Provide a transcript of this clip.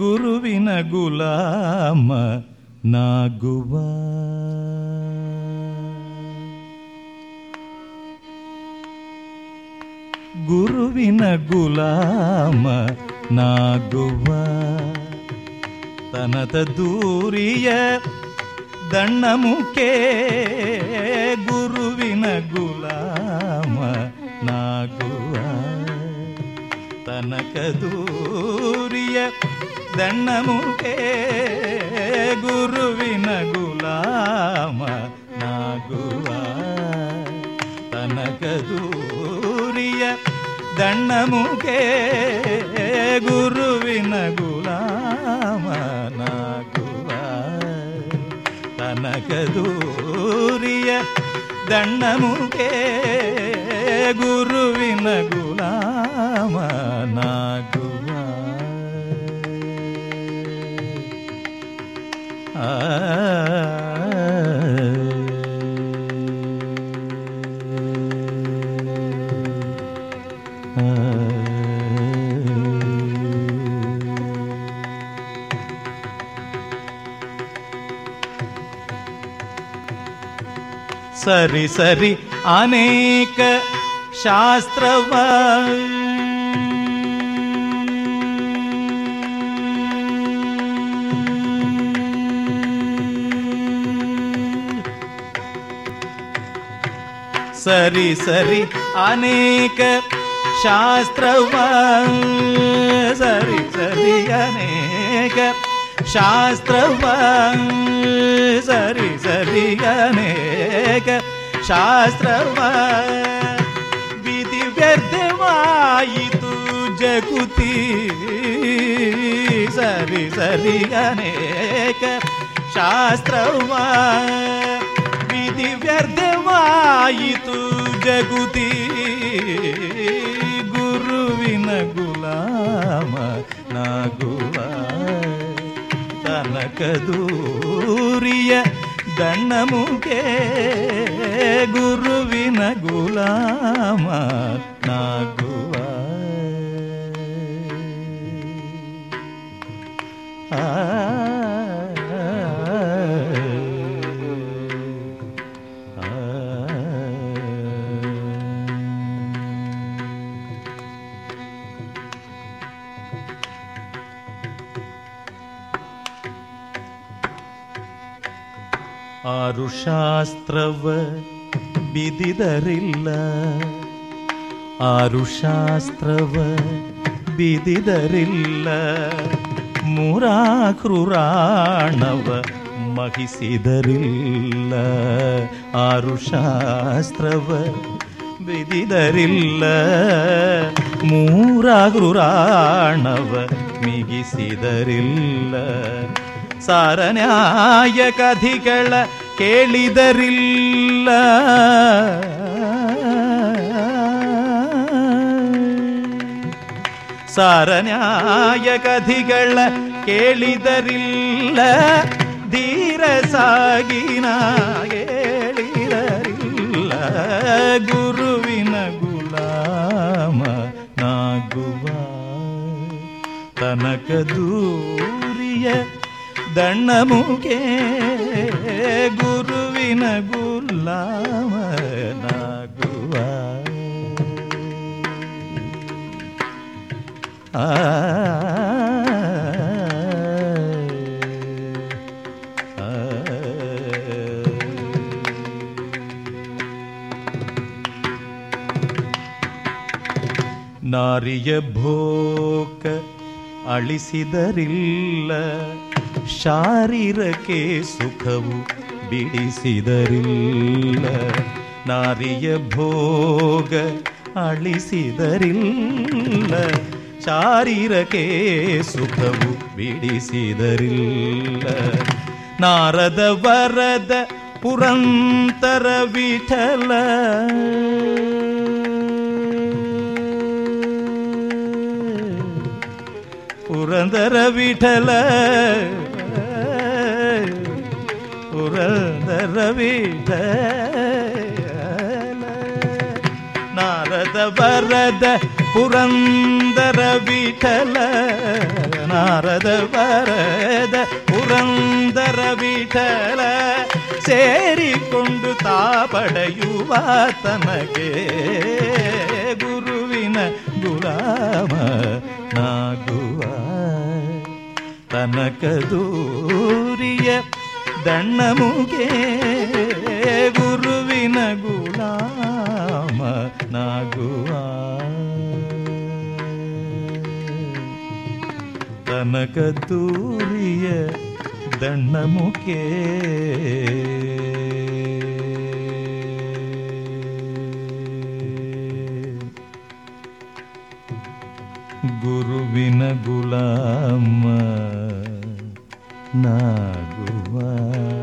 ಗುರುವಿನ ಗುಲಾಮ ನಾಗುವ. ಗುರುವಿನ ಗುಲಾಮ ನಾಗುವ. ತನದ ದೂರಿಯ ದಣ್ಣಮುಖೆ ಗುರುವಿನ ಗುಲಾಮ ನಾಗುವ. ತನಕ ದಣ್ಣಮುಖೇ ಗುರುವಿನ ಗುಲಾಮ ನಾಗುವ. ಕನಕದೂರಿಯ ದಣ್ಣಮುಖೆ ಗುರುವಿನ ಗುಲಾಮ ದಣ್ಣ ದಣ್ಣಮುಖೆ ಗುರುವಿನ ಗುಲಾಮ ನಾಗುವ ಸರಿ ಸರಿ ಅನೇಕ ಶಾಸ್ತ್ರವ ಸರಿ ಸರಿ ಅನೇಕ ಶಾಸ್ತ್ರವ ಸರಿ ಸರಿ ಅನೇಕ ಶಾಸ್ತ್ರವ ಸರಿ ಸರಿ दिगमेक शास्त्र विधि व्यर्थमायितु जगुति सरी सरी अनेक शास्त्र विधि तू जगुति गुरुविन गुलाम ना तनक दू ದಣ್ಣಮುಗೆ ಗುರುವಿನ ಗುಲಾಮ ಆರು ಶಾಸ್ತ್ರವ ಬಿದಿದರಿಲ್ಲ. ಆರು ಶಾಸ್ತ್ರವ ಬಿದಿದರಿಲ್ಲ. ಮೂರಾಕೃರಾಣವ ಮಹಿಸಿದರಿಲ್ಲ. ಆರು ಶಾಸ್ತ್ರವ ಬಿದಿದರಿಲ್ಲ. ಮೂರಾಗೃರಾಣವ ಮಿಗಿಸಿದರಿಲ್ಲ. ಸಾರನ್ಯಾಯ ಕಥಿಗಳ ಕೇಳಿದರಿಲ್ಲ. ಸಾರನ್ಯಾಯ ಕಥಿಗಳ ಕೇಳಿದರಿಲ್ಲ. ಧೀರ ಸಾಗಿನ ಕೇಳಿದರಿಲ್ಲ. ಗುರುವಿನ ಗುಲಾಮ ನಾಗುವ ತನಕ ದೂರಿಯ ದಣ್ಣಮುಗೆ ಗುರುವಿನ ಗುಲ್ಲಾಮನಾಗುವ ಆ. ನಾರಿಯ ಭೋಕ ಅಳಿಸಿದರಿಲ್ಲ. ಶಾರೀರಕ್ಕೆ ಸುಖವು ಬಿಡಿಸಿದರಿಲ್ಲ ನಾರಿಯ ಭೋಗ ಅಳಿಸಿದರಿಲ್ಲ ಶಾರೀರಕ್ಕೆ ಸುಖವು ಬಿಡಿಸಿದರಿಲ್ಲ ನಾರದ ವರದ ಪುರಂತರ ವಿಠಲ ಪುರಂದರ ವಿಠಲ ಪುರಂದರ ವಿಠಲ ನಾರದ ಬರದ ಪುರಂದರ ವಿಠಲ ನಾರದ ವರದ ಪುರಂದರ ವಿಠಲ ಸೇರಿಕೊಂಡು ತಾ ಪಡೆಯುವ ತನಗೆ ಗುರುವಿನ ಗುಲಾಮ ನಾಗುವ ತನಕ ದೂರಿಯ ದಣ್ಣಮುಗೆ ಗುರುವಿನ ಗುಲಾಮ ನಾಗುವ ತನಕ ದೂರಿಯ ದಣ್ಣಮುಖೇ ಗುರುವಿನ ಗುಲಾಮ না গোয়া